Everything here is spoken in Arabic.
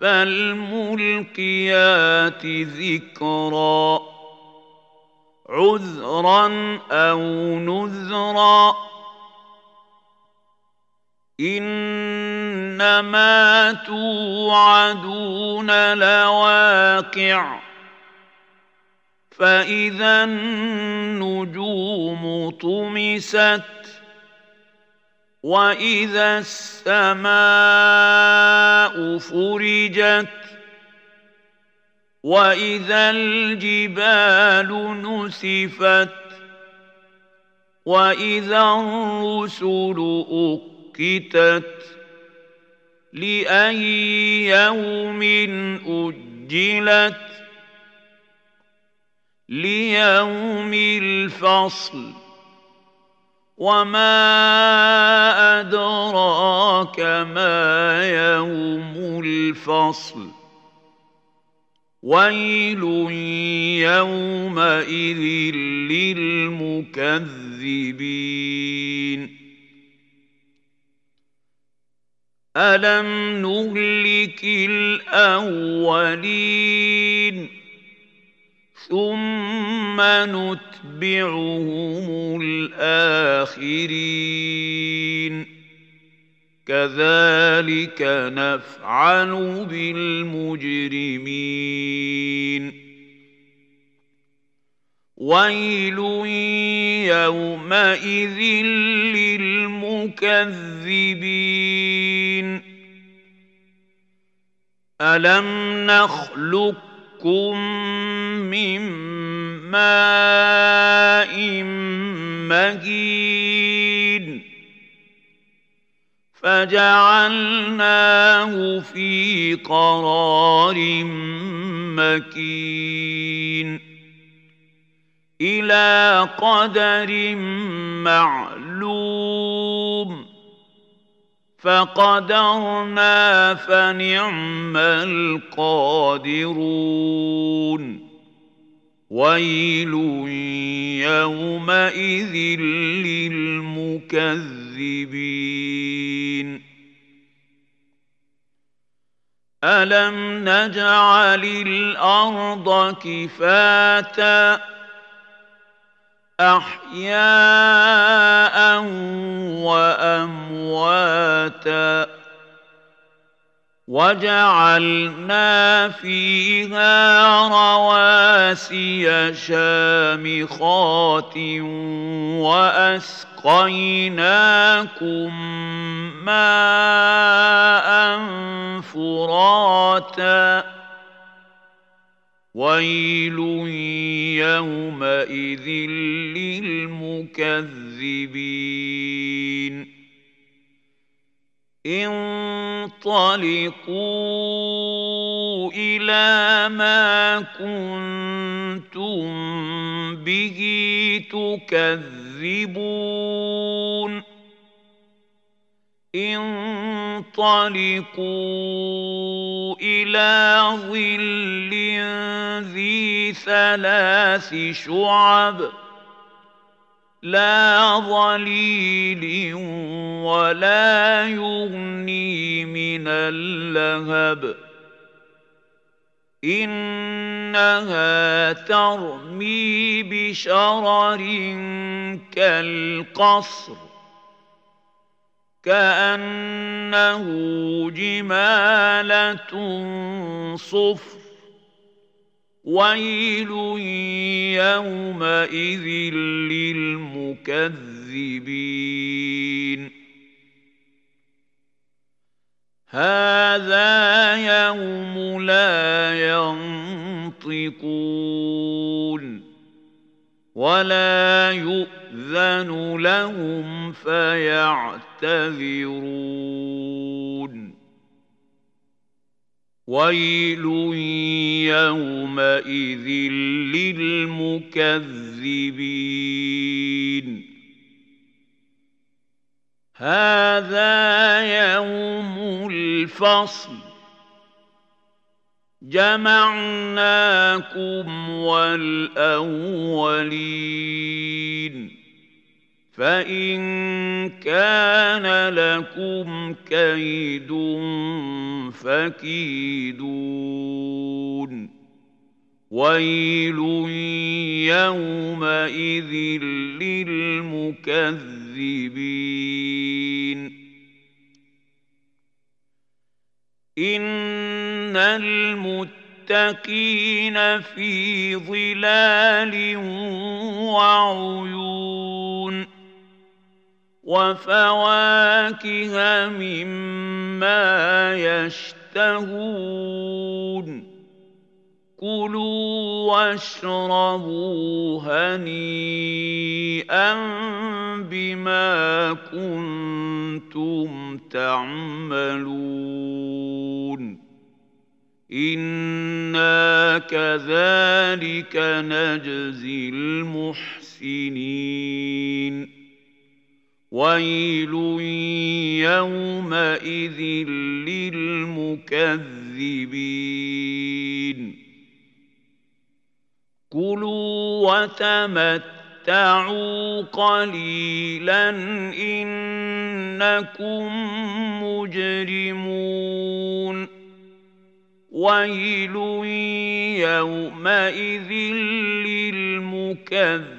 فالملقيات ذكرا عذرا أو نذرا. إنما توعدون لواقع فإذا النجوم طمست. واذا السماء فرجت واذا الجبال نسفت واذا الرسل اقتت لاي يوم اجلت ليوم الفصل وما أدراك ما يوم الفصل ويل يومئذ للمكذبين ألم نهلك الأولين ثم نتبعهم الآخرين كذلك نفعل بالمجرمين ويل يومئذ للمكذبين ألم نخلق خلقكم من ماء مهين فجعلناه في قرار مكين إلى قدر معلوم فقدرنا فنعم القادرون. ويل يومئذ للمكذبين. ألم نجعل الأرض كفاتا أحياء وأمواتا وجعلنا فيها رواسي شامخات وأسقيناكم ماء فراتا ويل يومئذ للمكذبين انطلقوا إلى ما كنتم به تكذبون انطلقوا إلى ظل ذي ثلاث شعب لا ظليل ولا يغني من اللهب إنها ترمي بشرر كالقصر كأنه جمالة صفر. ويل يومئذ للمكذبين. هذا يوم لا ينطقون ولا يؤذن لهم فيعتذرون ويل يومئذ للمكذبين هذا يوم الفصل جمعناكم والاولين فان كان لكم كيد فكيدون ويل يومئذ للمكذبين ان المتقين في ظلال وعيون وفواكه مما يشتهون. كلوا واشربوا هنيئا بما كنتم تعملون. أنا كذلك نجزي المحسنين. ويل يومئذ للمكذبين كلوا وتمتعوا قليلا انكم مجرمون ويل يومئذ للمكذبين